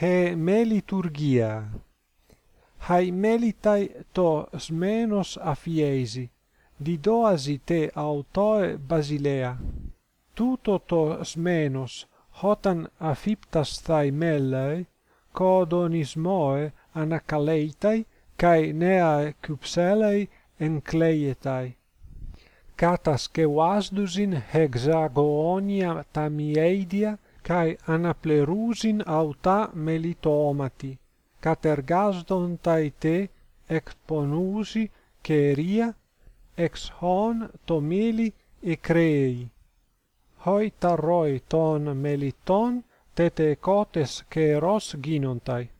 he meliturgia hai melitai to smenos aphiesi didoasi te autoe basilea tuto to smenos hotan afiptas thai mellae codonismoe anakaleitai kai nea cupselei encleietai. Catas que wasdusin hexagonia tamieidia cae anaplerusin auta melitomati, catergasdon taite εκπονούσι κερία εξ χων το μήλι ικρέει. Χοί τα ρόι των μελιτών τετεκότες καιρός γίνονται.